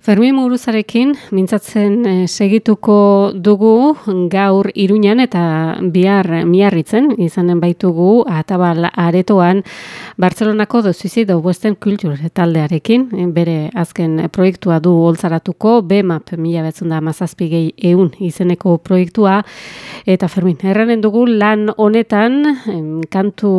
Fermi Muruzarekin mintzatzen eh, segituko dugu gaur Iruñan eta bihar miarritzen. Izanen baitugu atabal aretoan Barcelonako do Suicide of Western Culture taldearekin. Eh, bere azken proiektua du holtzaratuko BMAP mila betzunda mazazpigei eun izeneko proiektua. Eta Fermin, erranen dugu lan honetan kantu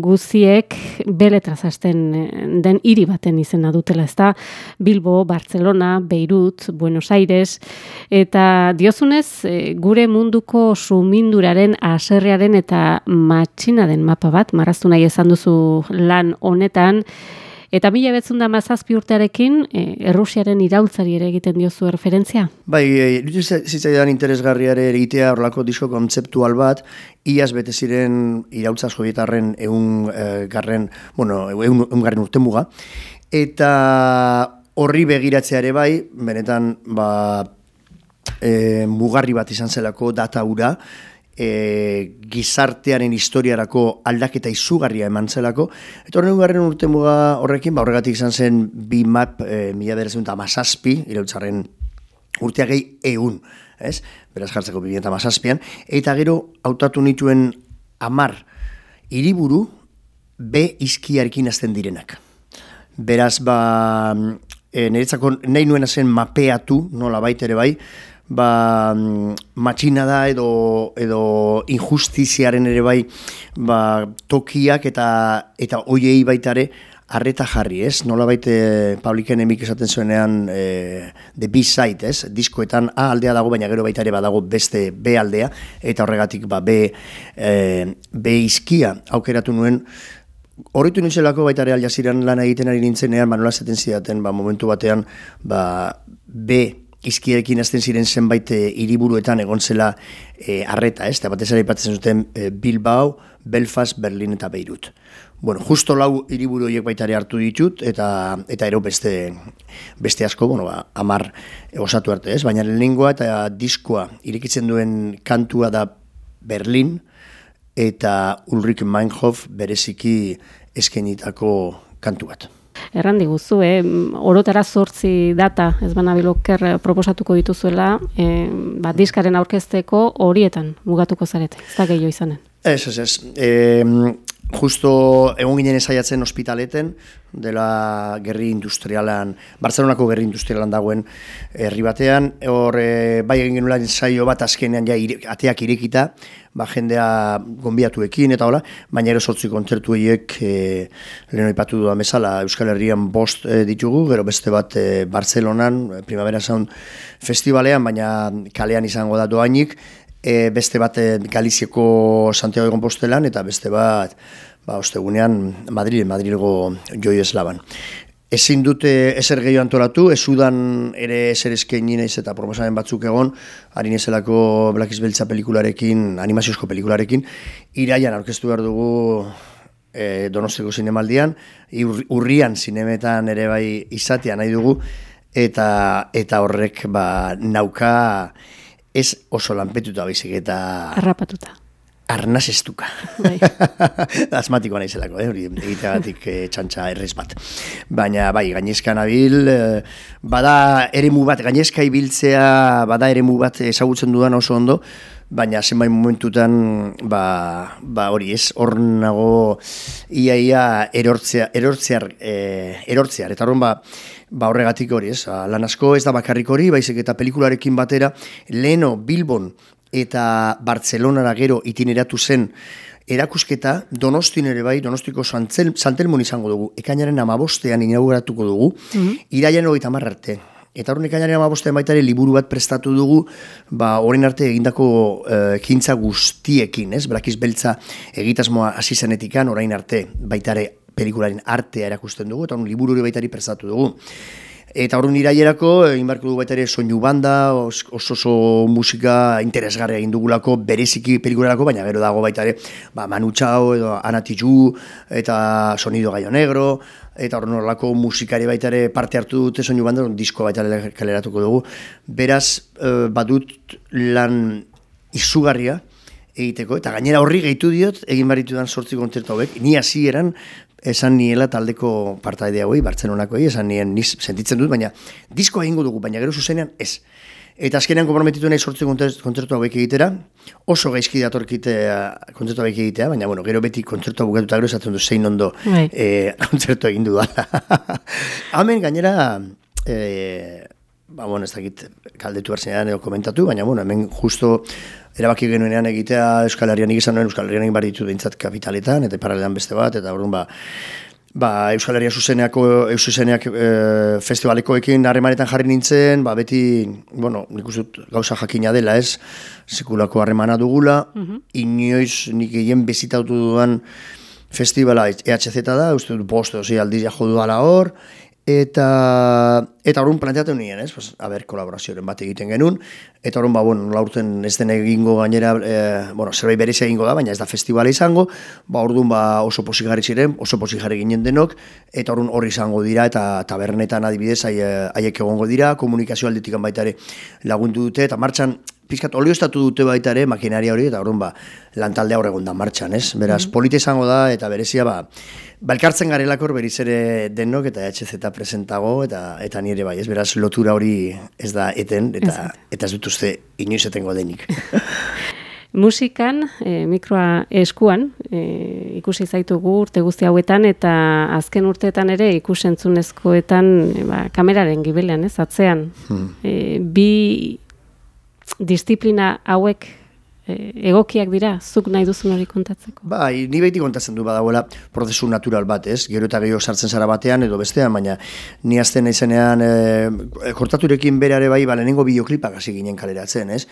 guziek beletraz hasten eh, den hiri baten izena dutela ezta? Bilbo, Barcelona Barcelona, Beirut, Buenos Aires, eta diozunez, e, gure munduko suminduraren aserriaren eta matxina den mapa bat, marraztu nahi esan duzu lan honetan, Eta mila betzun da mazazpi urtearekin, e, Errusiaren iraultzari ere egiten diozu referentzia? Bai, e, zitzaidan interesgarriare egitea horlako disko kontzeptual bat, iaz bete ziren iraultza sovietarren egun e, garren, bueno, egun, egun garren urte muga, eta horri begiratzea ere bai, benetan ba, e, mugarri bat izan zelako data ura, e, gizartearen historiarako aldaketa izugarria eman zelako. Eta horren garren urte muga horrekin, ba, horregatik izan zen bi map e, mila berezen eta masazpi, irautzaren urtea gehi eun, ez? Beraz jartzeko bi eta masazpian. Eta gero, hautatu nituen amar, hiriburu be izkiarekin azten direnak. Beraz, ba, e, niretzako nahi nuena zen mapeatu, nola baita ere bai, ba, mm, matxina da edo, edo injustiziaren ere bai ba, tokiak eta eta oiei baitare arreta jarri, ez? Nola baite Pauliken emik esaten zuenean e, the B-side, ez? Diskoetan A aldea dago, baina gero baita ere badago beste B aldea, eta horregatik ba, B, e, B izkia aukeratu nuen Horritu nintzelako baita ere aljaziran lan egiten ari nintzenean, ba, zaten zidaten, ba, momentu batean, ba, B izkierekin azten ziren zenbait eh, hiriburuetan egon zela e, arreta, ez? Eta batez ere ipatzen zuten e, Bilbao, Belfast, Berlin eta Beirut. Bueno, justo lau hiriburu horiek baita ere hartu ditut, eta eta ero beste, beste asko, bueno, ba, amar osatu arte, ez? Baina lehenengoa eta diskoa irekitzen duen kantua da Berlin, eta Ulrich Meinhof bereziki eskenitako kantu bat. Erran diguzu, eh? orotara zortzi data, ez baina biloker proposatuko dituzuela, eh, ba, diskaren aurkezteko horietan mugatuko zarete, ez da gehiago izanen. Ez, ez, ez. E, justo egon ginen esaiatzen ospitaleten, dela gerri industrialan, Barcelonako gerri industrialan dagoen herri batean, hor e, bai egin genuen saio bat azkenean ja ateak irekita, ba, jendea gonbiatuekin eta hola, baina ero sortzi kontzertu horiek e, leheno ipatu dudan bezala Euskal Herrian bost e, ditugu, gero beste bat e, Barcelonan, Primavera Sound Festivalean, baina kalean izango da doainik, e, beste bat e, Galizieko Santiago de Compostelan eta beste bat ba, ostegunean Madrid, Madrilgo joi eslaban. Ezin dute ezer gehiago antolatu, ez udan ere ezer eskein eta proposamen batzuk egon, harin ezelako Black Beltza pelikularekin, animaziozko pelikularekin, iraian aurkeztu behar dugu e, donosteko zinemaldian, urrian zinemetan ere bai izatea nahi dugu, eta eta horrek ba, nauka ez oso lanpetuta baizik eta... Arrapatuta. Arnaz estuka. Bai. Asmatikoa nahi zelako, eh? hori egiteagatik eh, txantxa errez bat. Baina, bai, gainezka nabil, eh, bada eremu bat, gainezka ibiltzea, bada eremu bat ezagutzen dudan oso ondo, baina zenbait momentutan, ba, ba hori ez, hor nago iaia ia, erortzea, erortzear, eh, erortzear, eta horren ba, ba horregatik hori, ez? Lan asko ez da bakarrik hori, baizik eta pelikularekin batera Leno, Bilbon eta Bartzelonara gero itineratu zen erakusketa Donostin ere bai, Donostiko Santelmon izango dugu. Ekainaren 15ean inauguratuko dugu. Mm -hmm. Iraian 30 arte. Eta horren ekainaren 15ean baita ere liburu bat prestatu dugu, ba orain arte egindako uh, kintza guztiekin, ez? Brakiz beltza egitasmoa hasi zenetikan orain arte baita ere pelikularen artea erakusten dugu, eta un liburu hori baitari prestatu dugu. Eta horren iraierako, egin barko dugu baita ere soinu banda, oso oso musika interesgarria egin dugulako, bereziki pelikularako, baina gero dago baita ere, ba, Manu Chao, edo Anatiju, eta Sonido Gallo Negro, eta horren horrelako musikari baita ere parte hartu dute soinu banda, disko baita kaleratuko dugu. Beraz, eh, badut lan izugarria, egiteko, eta gainera horri gehitu diot, egin baritu dan sortzi kontzertu hauek, ni hasi eran, esan niela taldeko partaide hauei, Bartzelonako esan nien niz sentitzen dut, baina disko egingo dugu, baina gero zuzenean ez. Eta azkenean komprometitu nahi sortzen kontzertu hauek egitera, oso gaizki datorkite kontzertu hauek egitea, baina bueno, gero beti kontzertu bukatu eta gero esatzen du zein ondo e, kontzertu egin du Hemen gainera, e, ba, bueno, ez dakit kaldetu berzenean edo komentatu, baina bueno, hemen justo erabaki genuenean egitea Euskal Herrian izan nuen Euskal Herrian egin ditu dintzat kapitaletan, eta paralelan beste bat, eta orduan ba, ba, Euskal Herria zuzeneako, Eusuzeneak e, festivalekoekin harremanetan jarri nintzen, ba, beti, bueno, nik uste gauza jakina dela ez, sekulako harremana dugula, mm inoiz nik egin bezitautu duan festivala EHZ da, uste dut bost, ozi, aldiz ja jodu hor, Eta eta orrun planteatu nien, ez? Pues a ber, kolaborazioren bat egiten genun eta orrun ba bueno, laurten ez den egingo gainera, eh, bueno, zerbait berez egingo da, baina ez da festivala izango. Ba ordun ba oso posigarri ziren, oso posigarri ginen denok eta orrun hori izango dira eta tabernetan adibidez haiek egongo dira, komunikazio aldetikan baita ere lagundu dute eta martxan pizkat olioztatu dute baita ere makinaria hori eta orrun ba lantalde hor egon da martxan, ez? Beraz, mm polite izango da eta berezia ba Balkartzen garelakor beriz ere denok eta HZ presentago eta eta nire bai, ez beraz lotura hori ez da eten eta eta ez dut uste inoiz etengo denik. Musikan, e, mikroa eskuan, e, ikusi zaitugu urte guzti hauetan eta azken urteetan ere ikusentzunezkoetan e, ba, kameraren gibelean, ez, atzean. Hmm. E, bi disiplina hauek e, egokiak dira, zuk nahi duzun hori kontatzeko? Bai, ni beti kontatzen du badagoela prozesu natural bat, ez? Gero eta gehiago sartzen zara batean edo bestean, baina ni azten izenean e, kortaturekin bereare bai, ba, lehenengo bideoklipak hasi ginen kaleratzen, ez?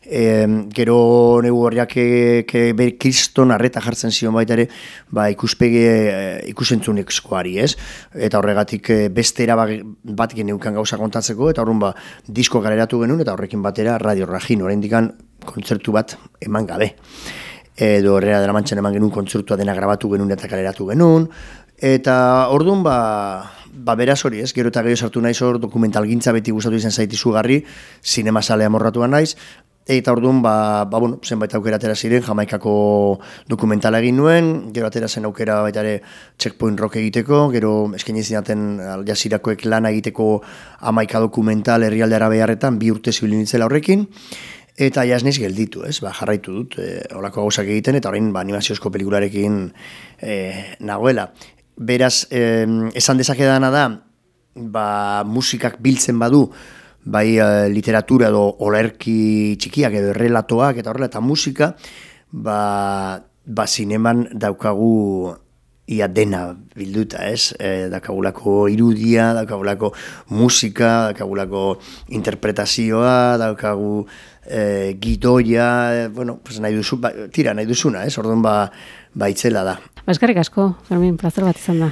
E, gero negu horriak ke, ber kriston arreta jartzen zion baita ere, ba, ikuspege e, ikusentzunik skoari, ez? Eta horregatik e, beste bat geneukan gauza kontatzeko, eta horren ba, disko galeratu genuen, eta horrekin batera Radio Rajin, oraindikan kontzertu bat eman gabe. Edo horrela dela mantxan eman genuen kontzertua dena grabatu genuen eta kaleratu genuen. Eta orduan, ba, ba beraz hori ez, gero eta gehiago sartu naiz hor dokumental gintza beti gustatu izan zaiti zugarri, sinema salea morratuan naiz, Eta orduan, ba, ba, bueno, zenbait aukera atera ziren, jamaikako dokumentala egin nuen, gero atera zen aukera baita ere checkpoint rock egiteko, gero esken izinaten jazirakoek lana egiteko amaika dokumental herrialde beharretan, bi urte zibilinitzela horrekin, Eta jasniz gelditu, ez? Ba, jarraitu dut, e, olako gauzak egiten, eta orain ba, animaziozko pelikularekin e, nagoela. Beraz, e, esan dezakedana da, ba, musikak biltzen badu, bai e, literatura edo olerki txikiak edo errelatoak eta horrela, eta musika, ba, ba zineman daukagu ia dena bilduta, ez? E, dakagulako irudia, dakagulako musika, dakagulako interpretazioa, dakagu e, gidoia, e, bueno, pues nahi duzu, ba, tira, nahi duzuna, ez? Orduan ba, ba itzela da. Baskarrik asko, Fermin, plazer bat izan da.